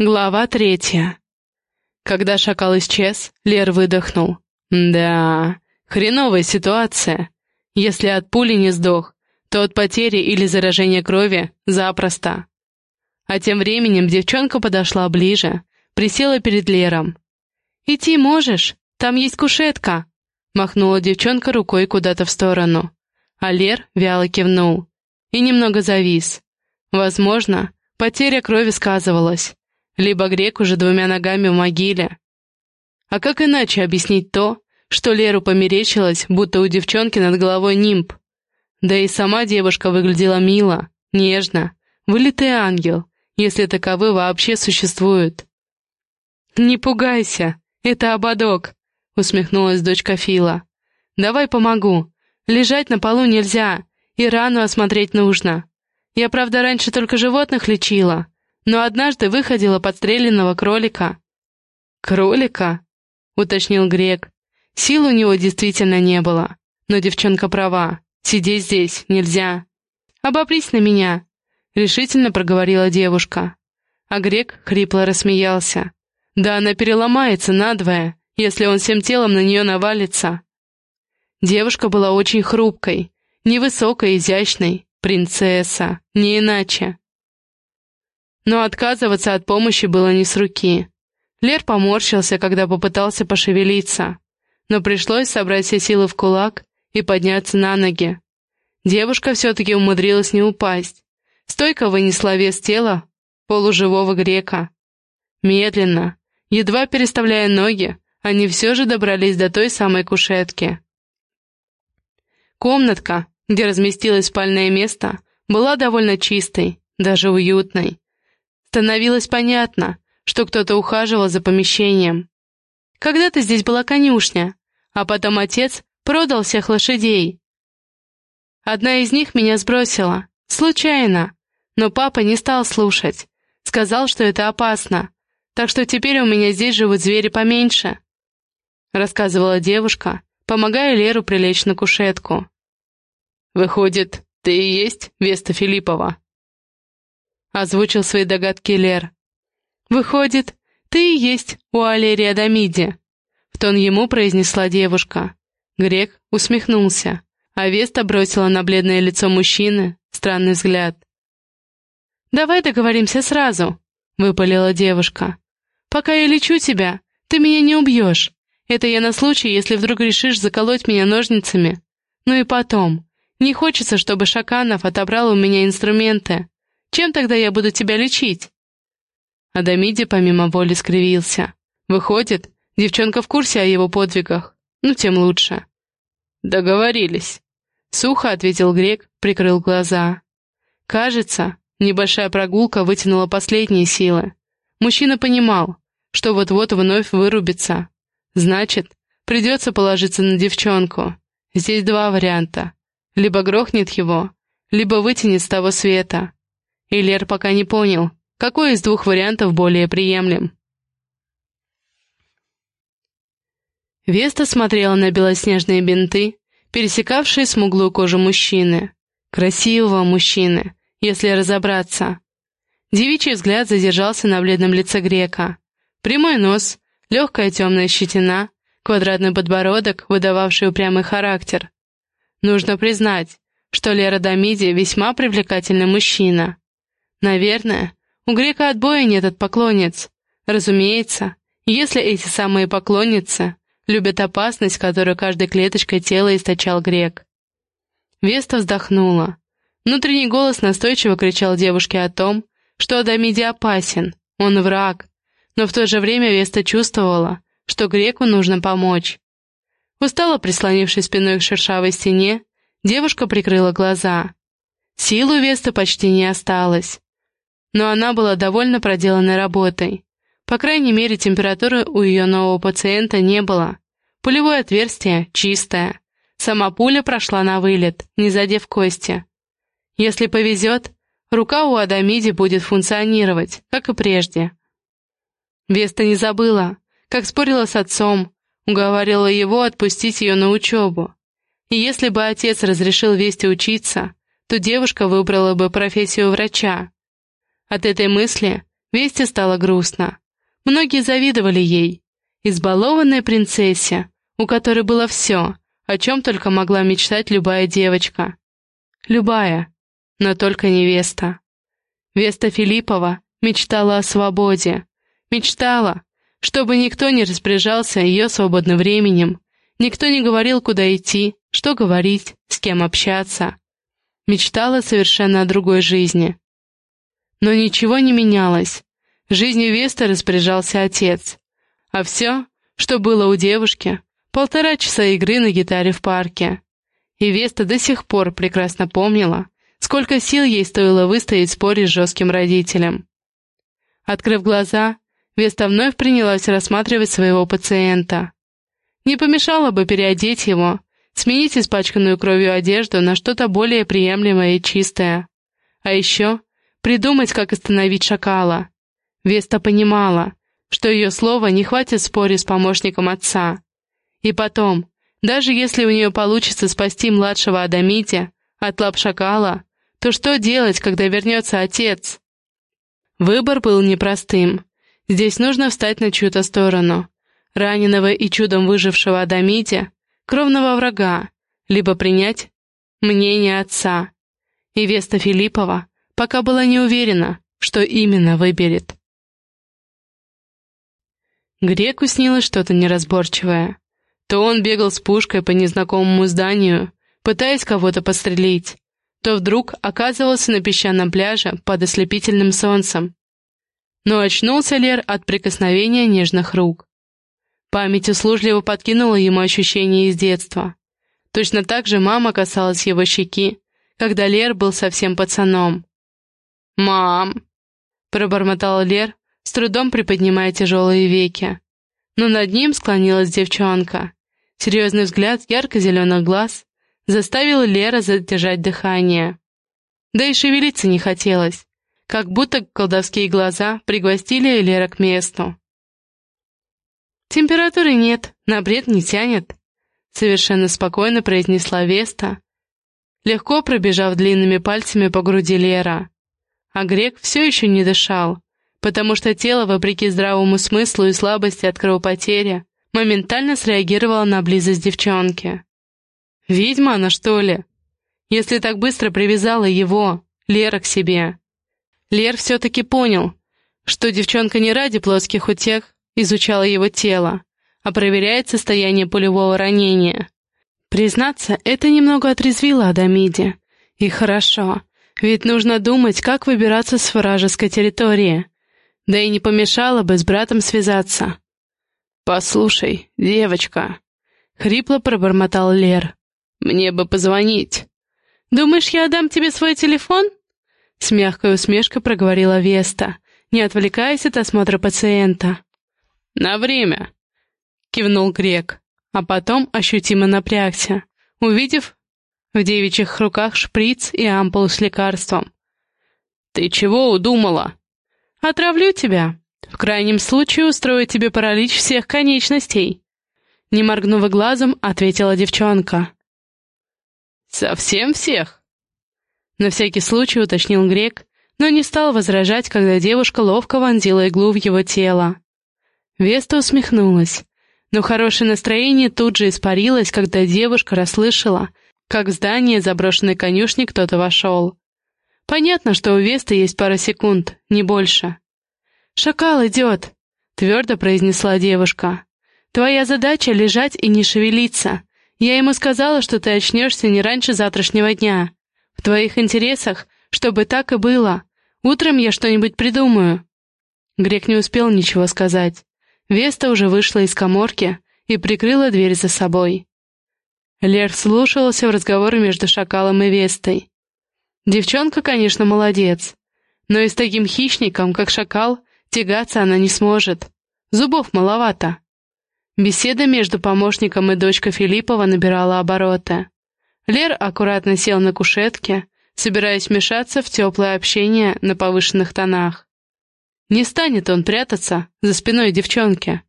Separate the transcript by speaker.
Speaker 1: Глава третья. Когда шакал исчез, Лер выдохнул. Да, хреновая ситуация. Если от пули не сдох, то от потери или заражения крови запросто. А тем временем девчонка подошла ближе, присела перед Лером. «Идти можешь? Там есть кушетка!» Махнула девчонка рукой куда-то в сторону. А Лер вяло кивнул и немного завис. Возможно, потеря крови сказывалась либо грек уже двумя ногами в могиле. А как иначе объяснить то, что Леру померещилось, будто у девчонки над головой нимб? Да и сама девушка выглядела мило, нежно, вылитый ангел, если таковы вообще существуют. «Не пугайся, это ободок», — усмехнулась дочка Фила. «Давай помогу. Лежать на полу нельзя, и рану осмотреть нужно. Я, правда, раньше только животных лечила, но однажды выходила подстреленного кролика». «Кролика?» — уточнил Грек. Сил у него действительно не было. Но девчонка права. Сидеть здесь нельзя. «Обопрись на меня!» — решительно проговорила девушка. А Грек хрипло рассмеялся. «Да она переломается надвое, если он всем телом на нее навалится». Девушка была очень хрупкой, невысокой, изящной, принцесса, не иначе. Но отказываться от помощи было не с руки. Лер поморщился, когда попытался пошевелиться, но пришлось собрать все силы в кулак и подняться на ноги. Девушка все-таки умудрилась не упасть. Стойко вынесла вес тела полуживого грека. Медленно, едва переставляя ноги, они все же добрались до той самой кушетки. Комнатка, где разместилось спальное место, была довольно чистой, даже уютной. Становилось понятно, что кто-то ухаживал за помещением. Когда-то здесь была конюшня, а потом отец продал всех лошадей. Одна из них меня сбросила, случайно, но папа не стал слушать, сказал, что это опасно, так что теперь у меня здесь живут звери поменьше, рассказывала девушка, помогая Леру прилечь на кушетку. «Выходит, ты и есть Веста Филиппова?» Озвучил свои догадки Лер. «Выходит, ты и есть у Алерия Дамиди», — в тон ему произнесла девушка. Грек усмехнулся, а Веста бросила на бледное лицо мужчины странный взгляд. «Давай договоримся сразу», — выпалила девушка. «Пока я лечу тебя, ты меня не убьешь. Это я на случай, если вдруг решишь заколоть меня ножницами. Ну и потом, не хочется, чтобы Шаканов отобрал у меня инструменты. Чем тогда я буду тебя лечить?» Адамиди помимо воли скривился. «Выходит, девчонка в курсе о его подвигах. Ну, тем лучше». «Договорились», — сухо ответил Грек, прикрыл глаза. «Кажется, небольшая прогулка вытянула последние силы. Мужчина понимал, что вот-вот вновь вырубится. Значит, придется положиться на девчонку. Здесь два варианта. Либо грохнет его, либо вытянет с того света. И Лер пока не понял, какой из двух вариантов более приемлем. Веста смотрела на белоснежные бинты, пересекавшие смуглую кожу мужчины. Красивого мужчины, если разобраться. Девичий взгляд задержался на бледном лице грека. Прямой нос, легкая темная щетина, квадратный подбородок, выдававший упрямый характер. Нужно признать, что Лера Дамиди весьма привлекательный мужчина. Наверное, у грека отбоя нет от поклонниц. Разумеется, если эти самые поклонницы любят опасность, которую каждой клеточкой тела источал грек. Веста вздохнула. Внутренний голос настойчиво кричал девушке о том, что Адамиди опасен, он враг, но в то же время Веста чувствовала, что греку нужно помочь. Устало прислонившись спиной к шершавой стене, девушка прикрыла глаза. Сил у Весты почти не осталось но она была довольно проделанной работой. По крайней мере, температуры у ее нового пациента не было. Пулевое отверстие чистое. Сама пуля прошла на вылет, не задев кости. Если повезет, рука у Адамиди будет функционировать, как и прежде. Веста не забыла, как спорила с отцом, уговаривала его отпустить ее на учебу. И если бы отец разрешил Весте учиться, то девушка выбрала бы профессию врача. От этой мысли Весте стало грустно. Многие завидовали ей. Избалованной принцессе, у которой было все, о чем только могла мечтать любая девочка. Любая, но только невеста. Веста Филиппова мечтала о свободе. Мечтала, чтобы никто не распоряжался ее свободным временем, никто не говорил, куда идти, что говорить, с кем общаться. Мечтала совершенно о другой жизни. Но ничего не менялось. Жизнью Веста распоряжался отец. А все, что было у девушки, полтора часа игры на гитаре в парке. И Веста до сих пор прекрасно помнила, сколько сил ей стоило выстоять в споре с жестким родителем. Открыв глаза, Веста вновь принялась рассматривать своего пациента. Не помешало бы переодеть его, сменить испачканную кровью одежду на что-то более приемлемое и чистое. А еще придумать, как остановить шакала. Веста понимала, что ее слова не хватит в споре с помощником отца. И потом, даже если у нее получится спасти младшего Адамити от лап шакала, то что делать, когда вернется отец? Выбор был непростым. Здесь нужно встать на чью-то сторону. Раненого и чудом выжившего Адамите, кровного врага, либо принять мнение отца. И Веста Филиппова пока была не уверена, что именно выберет. Греку снилось что-то неразборчивое. То он бегал с пушкой по незнакомому зданию, пытаясь кого-то подстрелить, то вдруг оказывался на песчаном пляже под ослепительным солнцем, но очнулся Лер от прикосновения нежных рук. Память услужливо подкинула ему ощущения из детства. Точно так же мама касалась его щеки, когда Лер был совсем пацаном. «Мам!» — пробормотал Лер, с трудом приподнимая тяжелые веки. Но над ним склонилась девчонка. Серьезный взгляд ярко-зеленых глаз заставил Лера задержать дыхание. Да и шевелиться не хотелось как будто колдовские глаза пригвоздили Лера к месту. «Температуры нет, на бред не тянет», — совершенно спокойно произнесла Веста, легко пробежав длинными пальцами по груди Лера. А Грек все еще не дышал, потому что тело, вопреки здравому смыслу и слабости от кровопотери, моментально среагировало на близость девчонки. «Ведьма она, что ли? Если так быстро привязала его, Лера, к себе?» Лер все-таки понял, что девчонка не ради плоских утех изучала его тело, а проверяет состояние пулевого ранения. Признаться, это немного отрезвило Адамиди. И хорошо, ведь нужно думать, как выбираться с вражеской территории. Да и не помешало бы с братом связаться. «Послушай, девочка», — хрипло пробормотал Лер, — «мне бы позвонить». «Думаешь, я отдам тебе свой телефон?» С мягкой усмешкой проговорила Веста, не отвлекаясь от осмотра пациента. «На время!» — кивнул Грек, а потом ощутимо напрягся, увидев в девичьих руках шприц и ампулу с лекарством. «Ты чего удумала?» «Отравлю тебя. В крайнем случае устрою тебе паралич всех конечностей». Не моргнув глазом, ответила девчонка. «Совсем всех?» На всякий случай уточнил Грек, но не стал возражать, когда девушка ловко вонзила иглу в его тело. Веста усмехнулась, но хорошее настроение тут же испарилось, когда девушка расслышала, как в здание заброшенной конюшни кто-то вошел. Понятно, что у Весты есть пара секунд, не больше. «Шакал идет!» — твердо произнесла девушка. «Твоя задача — лежать и не шевелиться. Я ему сказала, что ты очнешься не раньше завтрашнего дня. В твоих интересах, чтобы так и было. Утром я что-нибудь придумаю». Грек не успел ничего сказать. Веста уже вышла из коморки и прикрыла дверь за собой. Лер слушался в разговоре между Шакалом и Вестой. Девчонка, конечно, молодец, но и с таким хищником, как Шакал, тягаться она не сможет. Зубов маловато. Беседа между помощником и дочкой Филиппова набирала обороты. Лер аккуратно сел на кушетке, собираясь вмешаться в теплое общение на повышенных тонах. Не станет он прятаться за спиной девчонки.